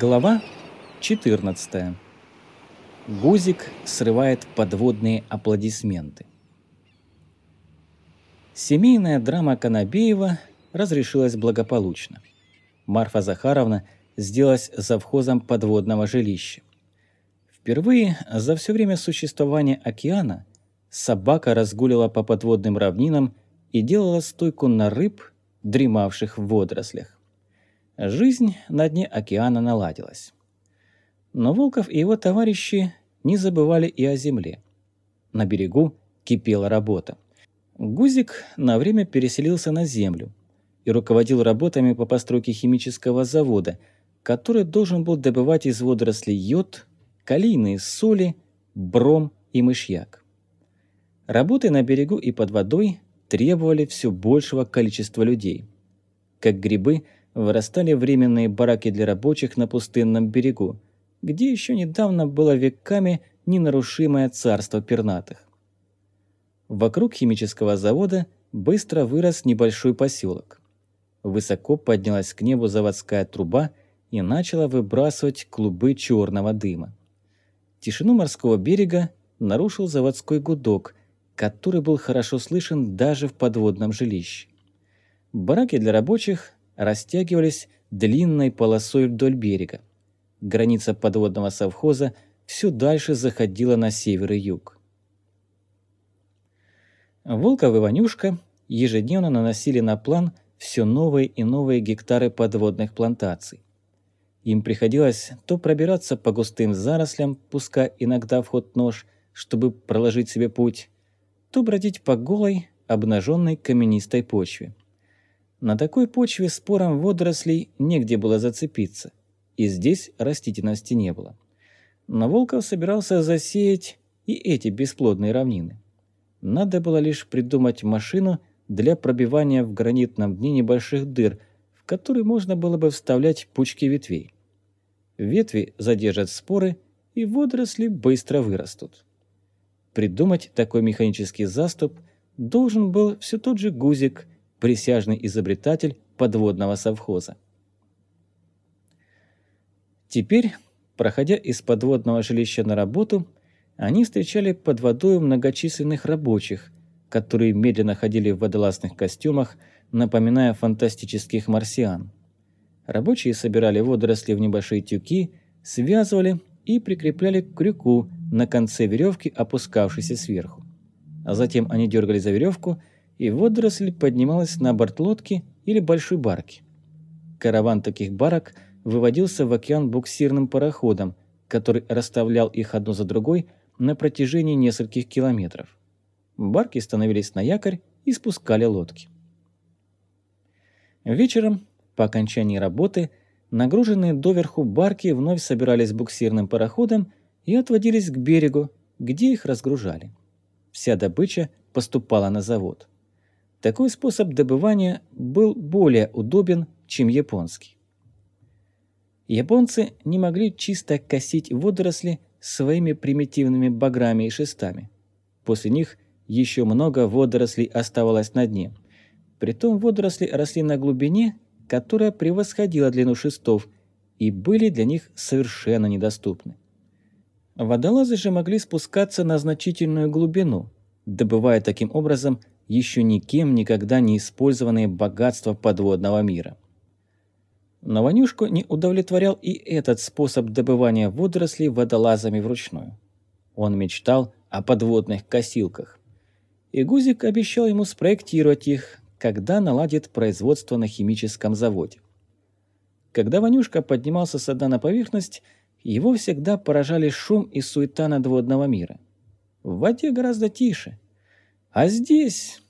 Глава 14. Гузик срывает подводные аплодисменты. Семейная драма Конобеева разрешилась благополучно. Марфа Захаровна сделалась завхозом подводного жилища. Впервые за все время существования океана собака разгуливала по подводным равнинам и делала стойку на рыб, дремавших в водорослях. Жизнь на дне океана наладилась. Но Волков и его товарищи не забывали и о земле. На берегу кипела работа. Гузик на время переселился на землю и руководил работами по постройке химического завода, который должен был добывать из водорослей йод, калийные соли, бром и мышьяк. Работы на берегу и под водой требовали все большего количества людей. Как грибы – вырастали временные бараки для рабочих на пустынном берегу, где еще недавно было веками ненарушимое царство пернатых. Вокруг химического завода быстро вырос небольшой поселок. Высоко поднялась к небу заводская труба и начала выбрасывать клубы черного дыма. Тишину морского берега нарушил заводской гудок, который был хорошо слышен даже в подводном жилище. Бараки для рабочих растягивались длинной полосой вдоль берега. Граница подводного совхоза все дальше заходила на север и юг. Волков и Ванюшка ежедневно наносили на план все новые и новые гектары подводных плантаций. Им приходилось то пробираться по густым зарослям, пуская иногда в ход нож, чтобы проложить себе путь, то бродить по голой, обнаженной каменистой почве. На такой почве спорам водорослей негде было зацепиться, и здесь растительности не было. Но Волков собирался засеять и эти бесплодные равнины. Надо было лишь придумать машину для пробивания в гранитном дне небольших дыр, в которые можно было бы вставлять пучки ветвей. Ветви задержат споры, и водоросли быстро вырастут. Придумать такой механический заступ должен был все тот же Гузик – присяжный изобретатель подводного совхоза. Теперь, проходя из подводного жилища на работу, они встречали под водой многочисленных рабочих, которые медленно ходили в водолазных костюмах, напоминая фантастических марсиан. Рабочие собирали водоросли в небольшие тюки, связывали и прикрепляли к крюку на конце веревки, опускавшейся сверху. А затем они дергали за веревку и водоросль поднималась на борт лодки или большой барки. Караван таких барок выводился в океан буксирным пароходом, который расставлял их одну за другой на протяжении нескольких километров. Барки становились на якорь и спускали лодки. Вечером, по окончании работы, нагруженные доверху барки вновь собирались буксирным пароходом и отводились к берегу, где их разгружали. Вся добыча поступала на завод. Такой способ добывания был более удобен, чем японский. Японцы не могли чисто косить водоросли своими примитивными баграми и шестами. После них еще много водорослей оставалось на дне. Притом водоросли росли на глубине, которая превосходила длину шестов, и были для них совершенно недоступны. Водолазы же могли спускаться на значительную глубину, добывая таким образом еще никем никогда не использованные богатства подводного мира. Но Ванюшку не удовлетворял и этот способ добывания водорослей водолазами вручную. Он мечтал о подводных косилках. И Гузик обещал ему спроектировать их, когда наладит производство на химическом заводе. Когда Ванюшка поднимался с дна на поверхность, его всегда поражали шум и суета надводного мира. В воде гораздо тише – а здесь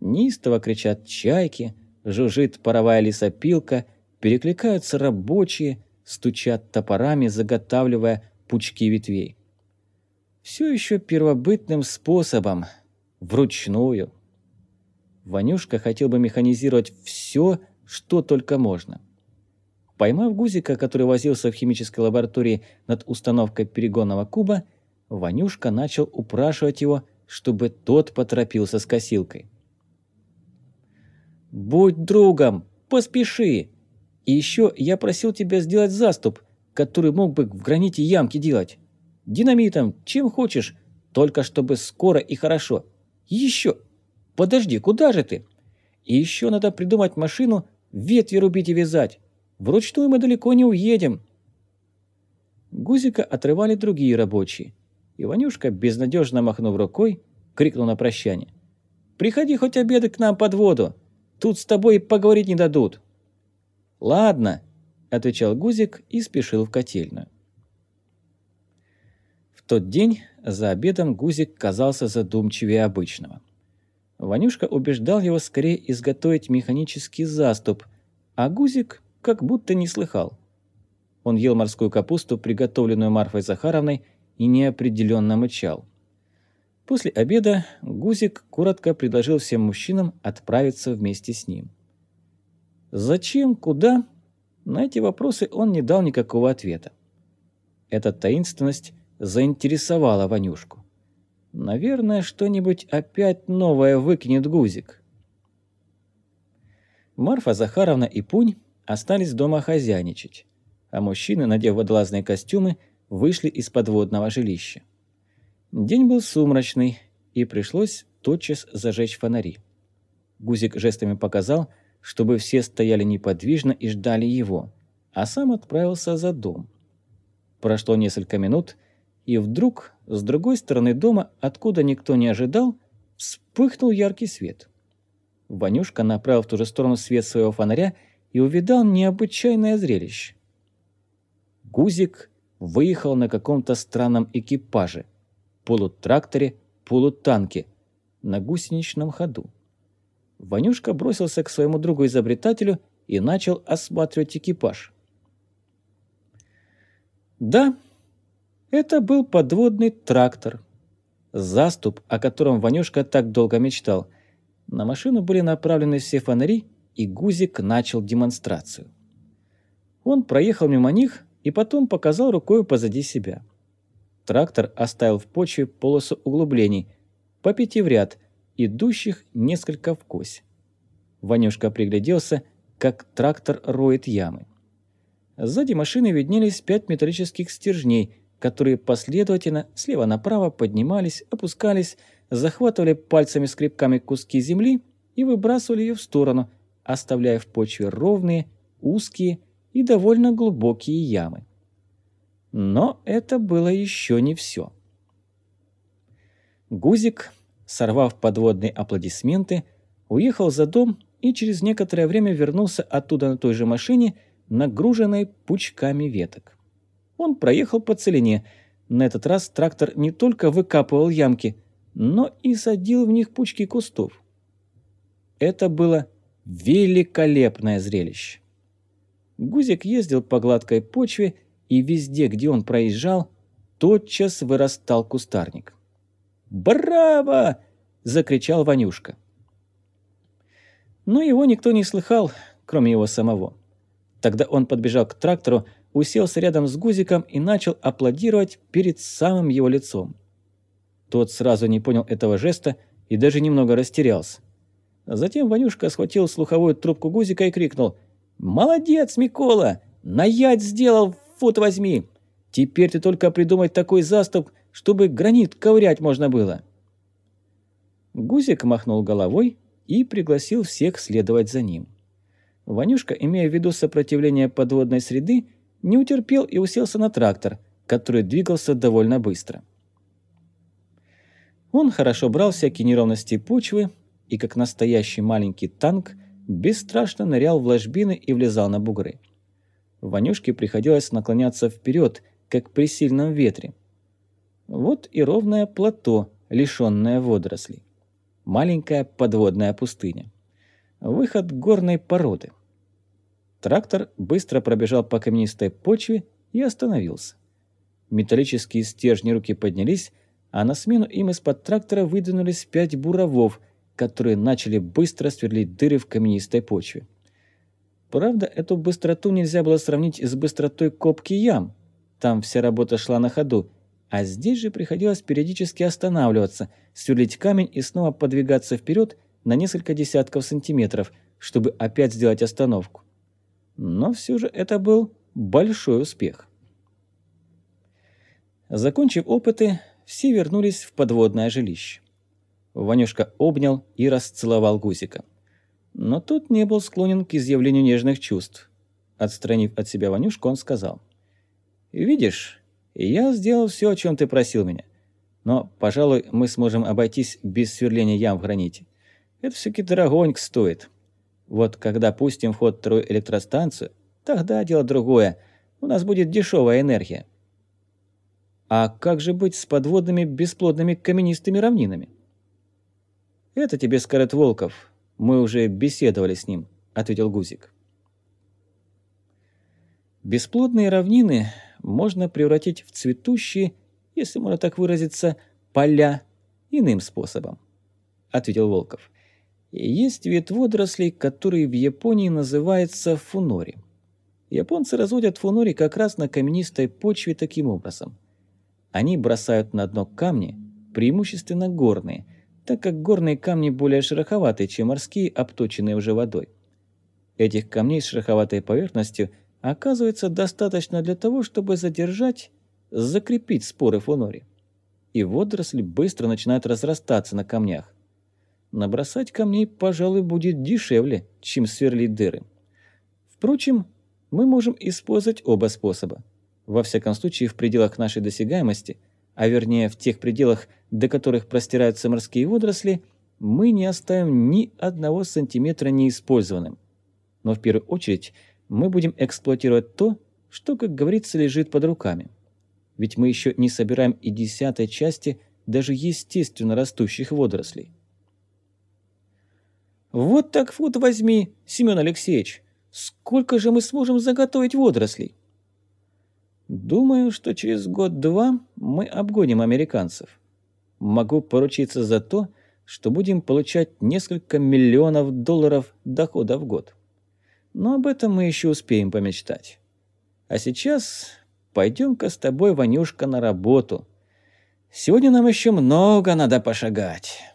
неистово кричат чайки, жужжит паровая лесопилка, перекликаются рабочие, стучат топорами, заготавливая пучки ветвей. Все еще первобытным способом, вручную. Ванюшка хотел бы механизировать все, что только можно. Поймав Гузика, который возился в химической лаборатории над установкой перегонного куба, Ванюшка начал упрашивать его чтобы тот поторопился с косилкой. «Будь другом, поспеши! И еще я просил тебя сделать заступ, который мог бы в граните ямки делать. Динамитом, чем хочешь, только чтобы скоро и хорошо. Еще! Подожди, куда же ты? И еще надо придумать машину, ветви рубить и вязать. Вручную мы далеко не уедем. Гузика отрывали другие рабочие. Иванюшка, безнадежно махнув рукой, крикнул на прощание. «Приходи хоть обедать к нам под воду. Тут с тобой поговорить не дадут». «Ладно», – отвечал Гузик и спешил в котельную. В тот день за обедом Гузик казался задумчивее обычного. Ванюшка убеждал его скорее изготовить механический заступ, а Гузик как будто не слыхал. Он ел морскую капусту, приготовленную Марфой Захаровной, и неопределенно мычал. После обеда Гузик коротко предложил всем мужчинам отправиться вместе с ним. Зачем, куда? На эти вопросы он не дал никакого ответа. Эта таинственность заинтересовала Ванюшку. Наверное, что-нибудь опять новое выкинет Гузик. Марфа Захаровна и Пунь остались дома хозяйничать, а мужчины, надев водолазные костюмы, вышли из подводного жилища. День был сумрачный, и пришлось тотчас зажечь фонари. Гузик жестами показал, чтобы все стояли неподвижно и ждали его, а сам отправился за дом. Прошло несколько минут, и вдруг с другой стороны дома, откуда никто не ожидал, вспыхнул яркий свет. Ванюшка направил в ту же сторону свет своего фонаря и увидал необычайное зрелище. Гузик выехал на каком-то странном экипаже, полутракторе, полутанке, на гусеничном ходу. Ванюшка бросился к своему другу-изобретателю и начал осматривать экипаж. Да, это был подводный трактор. Заступ, о котором Ванюшка так долго мечтал. На машину были направлены все фонари, и Гузик начал демонстрацию. Он проехал мимо них и потом показал рукой позади себя. Трактор оставил в почве полосу углублений, по пяти в ряд, идущих несколько в кось. Ванюшка пригляделся, как трактор роет ямы. Сзади машины виднелись пять металлических стержней, которые последовательно слева направо поднимались, опускались, захватывали пальцами скребками куски земли и выбрасывали ее в сторону, оставляя в почве ровные, узкие и довольно глубокие ямы. Но это было еще не все. Гузик, сорвав подводные аплодисменты, уехал за дом и через некоторое время вернулся оттуда на той же машине, нагруженной пучками веток. Он проехал по целине. На этот раз трактор не только выкапывал ямки, но и садил в них пучки кустов. Это было великолепное зрелище. Гузик ездил по гладкой почве, и везде, где он проезжал, тотчас вырастал кустарник. «Браво!» – закричал Ванюшка. Но его никто не слыхал, кроме его самого. Тогда он подбежал к трактору, уселся рядом с Гузиком и начал аплодировать перед самым его лицом. Тот сразу не понял этого жеста и даже немного растерялся. Затем Ванюшка схватил слуховую трубку Гузика и крикнул – «Молодец, Микола! Наять сделал, фут возьми! Теперь ты только придумать такой заступ, чтобы гранит ковырять можно было!» Гузик махнул головой и пригласил всех следовать за ним. Ванюшка, имея в виду сопротивление подводной среды, не утерпел и уселся на трактор, который двигался довольно быстро. Он хорошо брал всякие неровности почвы и, как настоящий маленький танк, бесстрашно нырял в ложбины и влезал на бугры. Ванюшке приходилось наклоняться вперед, как при сильном ветре. Вот и ровное плато, лишённое водорослей. Маленькая подводная пустыня. Выход горной породы. Трактор быстро пробежал по каменистой почве и остановился. Металлические стержни руки поднялись, а на смену им из-под трактора выдвинулись пять буровов – которые начали быстро сверлить дыры в каменистой почве. Правда, эту быстроту нельзя было сравнить с быстротой копки ям. Там вся работа шла на ходу, а здесь же приходилось периодически останавливаться, сверлить камень и снова подвигаться вперед на несколько десятков сантиметров, чтобы опять сделать остановку. Но все же это был большой успех. Закончив опыты, все вернулись в подводное жилище. Ванюшка обнял и расцеловал Гусика. Но тот не был склонен к изъявлению нежных чувств. Отстранив от себя Ванюшку, он сказал. «Видишь, я сделал все, о чем ты просил меня. Но, пожалуй, мы сможем обойтись без сверления ям в граните. Это все-таки дорогонько стоит. Вот когда пустим в ход вторую электростанцию, тогда дело другое. У нас будет дешевая энергия. А как же быть с подводными бесплодными каменистыми равнинами? Это тебе скажет Волков. Мы уже беседовали с ним, ответил Гузик. Бесплодные равнины можно превратить в цветущие, если можно так выразиться, поля иным способом, ответил Волков. Есть вид водорослей, который в Японии называется фунори. Японцы разводят фунори как раз на каменистой почве таким образом. Они бросают на дно камни, преимущественно горные, так как горные камни более шероховатые, чем морские, обточенные уже водой. Этих камней с шероховатой поверхностью оказывается достаточно для того, чтобы задержать, закрепить споры фунори. И водоросли быстро начинают разрастаться на камнях. Набросать камней, пожалуй, будет дешевле, чем сверлить дыры. Впрочем, мы можем использовать оба способа. Во всяком случае, в пределах нашей досягаемости, а вернее в тех пределах, до которых простираются морские водоросли, мы не оставим ни одного сантиметра неиспользованным. Но в первую очередь мы будем эксплуатировать то, что, как говорится, лежит под руками. Ведь мы еще не собираем и десятой части даже естественно растущих водорослей. Вот так вот возьми, Семен Алексеевич. Сколько же мы сможем заготовить водорослей? Думаю, что через год-два мы обгоним американцев. Могу поручиться за то, что будем получать несколько миллионов долларов дохода в год. Но об этом мы еще успеем помечтать. А сейчас пойдем-ка с тобой, Ванюшка, на работу. Сегодня нам еще много надо пошагать».